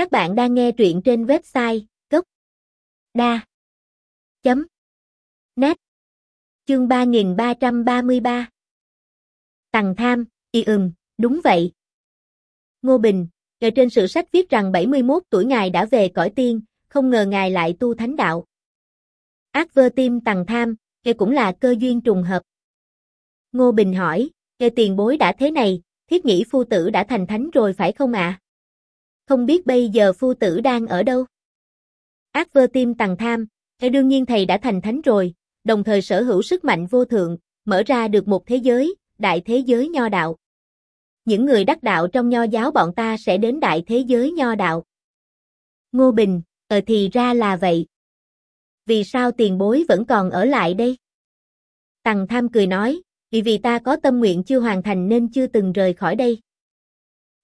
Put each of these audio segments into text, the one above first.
Các bạn đang nghe truyện trên website gốc đa chấm net chương 3333 Tằng tham, y ừm, đúng vậy. Ngô Bình, ở trên sử sách viết rằng 71 tuổi ngài đã về cõi tiên, không ngờ ngài lại tu thánh đạo. Ác vơ tim tằng tham, kia cũng là cơ duyên trùng hợp. Ngô Bình hỏi, kia tiền bối đã thế này, thiết nghĩ phu tử đã thành thánh rồi phải không ạ? Không biết bây giờ phu tử đang ở đâu? Ác vơ tim tằng tham, thế đương nhiên thầy đã thành thánh rồi, đồng thời sở hữu sức mạnh vô thượng, mở ra được một thế giới, đại thế giới nho đạo. Những người đắc đạo trong nho giáo bọn ta sẽ đến đại thế giới nho đạo. Ngô Bình, ờ thì ra là vậy. Vì sao tiền bối vẫn còn ở lại đây? Tằng tham cười nói, vì vì ta có tâm nguyện chưa hoàn thành nên chưa từng rời khỏi đây.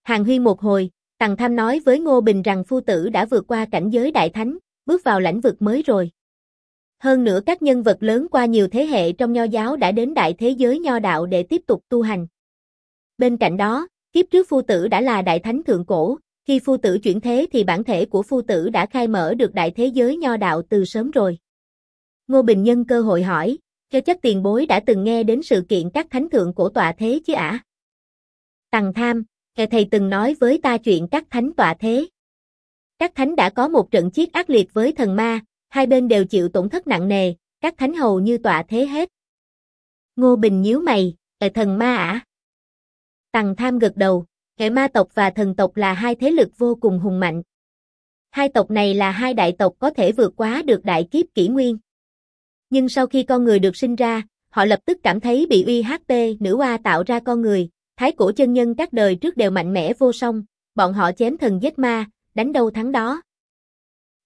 Hàng huy một hồi, Tằng tham nói với Ngô Bình rằng phu tử đã vượt qua cảnh giới đại thánh, bước vào lãnh vực mới rồi. Hơn nữa các nhân vật lớn qua nhiều thế hệ trong nho giáo đã đến đại thế giới nho đạo để tiếp tục tu hành. Bên cạnh đó, kiếp trước phu tử đã là đại thánh thượng cổ, khi phu tử chuyển thế thì bản thể của phu tử đã khai mở được đại thế giới nho đạo từ sớm rồi. Ngô Bình nhân cơ hội hỏi, cho chắc tiền bối đã từng nghe đến sự kiện các thánh thượng cổ tọa thế chứ ả? Tằng tham, thầy từng nói với ta chuyện các thánh tọa thế. Các thánh đã có một trận chiến ác liệt với thần ma, hai bên đều chịu tổn thất nặng nề, các thánh hầu như tọa thế hết. Ngô Bình nhíu mày, kẻ thần ma ả. Tằng tham gật đầu, kẻ ma tộc và thần tộc là hai thế lực vô cùng hùng mạnh. Hai tộc này là hai đại tộc có thể vượt quá được đại kiếp kỷ nguyên. Nhưng sau khi con người được sinh ra, họ lập tức cảm thấy bị uy HP nữ oa tạo ra con người, thái cổ chân nhân các đời trước đều mạnh mẽ vô song, bọn họ chém thần giết ma, đánh đâu thắng đó.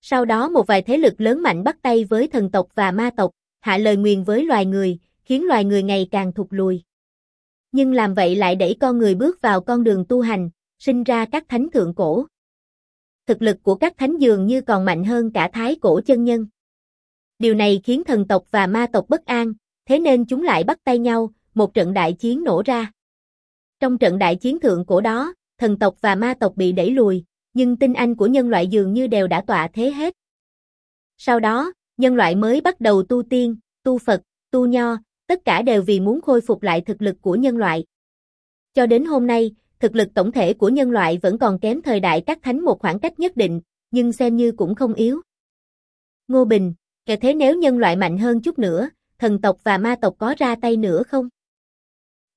Sau đó một vài thế lực lớn mạnh bắt tay với thần tộc và ma tộc, hạ lời nguyền với loài người, khiến loài người ngày càng thụt lùi. Nhưng làm vậy lại đẩy con người bước vào con đường tu hành, sinh ra các thánh thượng cổ. Thực lực của các thánh dường như còn mạnh hơn cả thái cổ chân nhân. Điều này khiến thần tộc và ma tộc bất an, thế nên chúng lại bắt tay nhau, một trận đại chiến nổ ra. Trong trận đại chiến thượng cổ đó, thần tộc và ma tộc bị đẩy lùi, nhưng tinh anh của nhân loại dường như đều đã tọa thế hết. Sau đó, nhân loại mới bắt đầu tu tiên, tu Phật, tu Nho, tất cả đều vì muốn khôi phục lại thực lực của nhân loại. Cho đến hôm nay, thực lực tổng thể của nhân loại vẫn còn kém thời đại các thánh một khoảng cách nhất định, nhưng xem như cũng không yếu. Ngô Bình, kể thế nếu nhân loại mạnh hơn chút nữa, thần tộc và ma tộc có ra tay nữa không?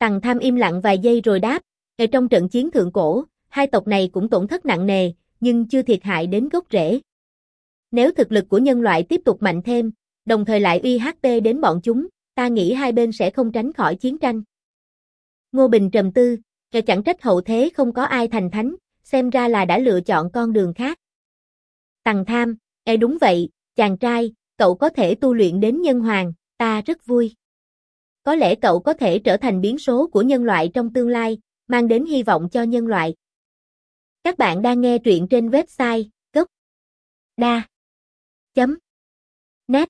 Tằng tham im lặng vài giây rồi đáp, ở trong trận chiến thượng cổ, hai tộc này cũng tổn thất nặng nề, nhưng chưa thiệt hại đến gốc rễ. Nếu thực lực của nhân loại tiếp tục mạnh thêm, đồng thời lại uy HP đến bọn chúng, ta nghĩ hai bên sẽ không tránh khỏi chiến tranh. Ngô Bình trầm tư, cho chẳng trách hậu thế không có ai thành thánh, xem ra là đã lựa chọn con đường khác. Tằng tham, e đúng vậy, chàng trai, cậu có thể tu luyện đến nhân hoàng, ta rất vui. Có lẽ cậu có thể trở thành biến số của nhân loại trong tương lai, mang đến hy vọng cho nhân loại. Các bạn đang nghe truyện trên website gốc đa chấm net